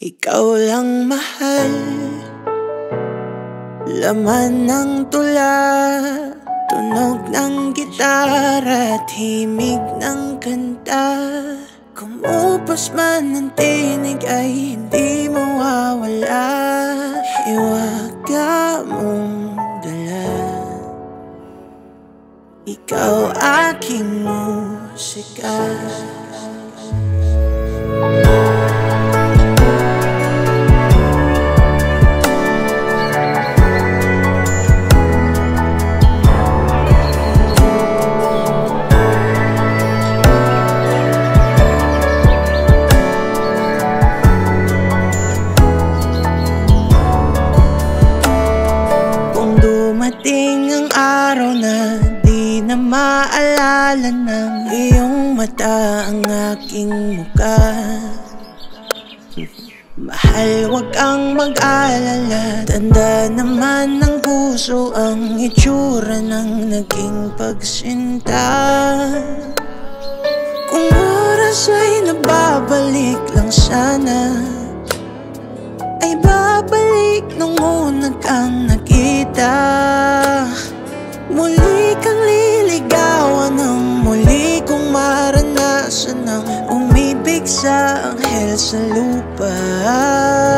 Ikaw lang mahal. Laman ng tula Tunog ng gitara at himig ng kanta. Kumupas man ang tinig ay hindi mawawala. Hiwaga mong dala. Ikaw aking musika Dumating ang araw na di na maalala ng iyong mata ang aking muka Mahal, wag kang mag-alala. Tanda naman ng puso ang itsura ng naging pagsinta. Kung oras ay nababalik Muli kang liligawan ng muli kong maranasan ng umibig sa anghel sa lupa.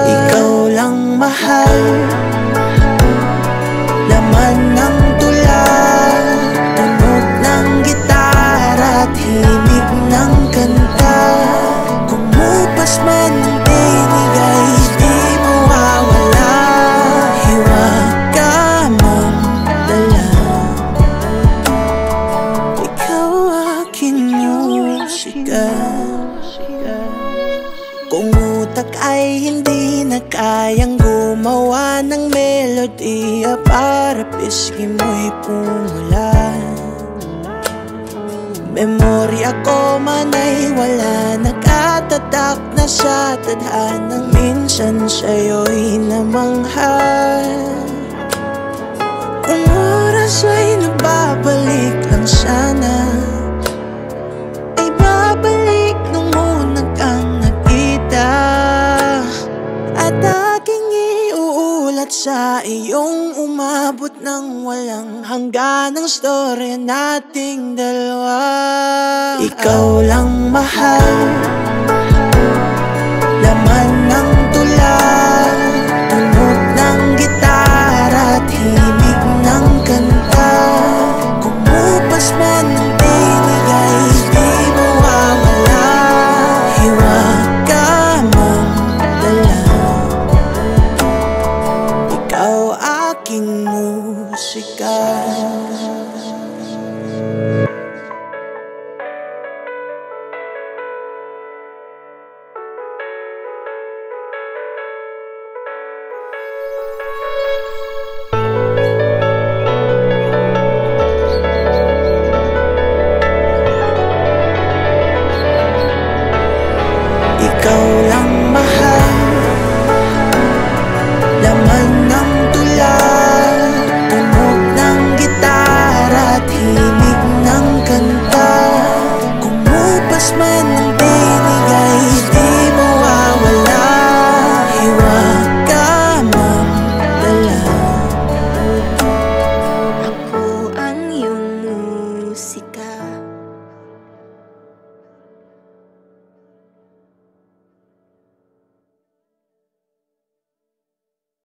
Ikaw lang mahal utak ay hindi na kayang gumawa ng melodiya Para pisngi mo'y pumula. Memorya ko man ay wala Nakatatak na sa tadhanang Minsan sa'yo'y namanghal sa iyong umabot ng walang hanggan Ang storya nating dalawa. Ikaw lang mahal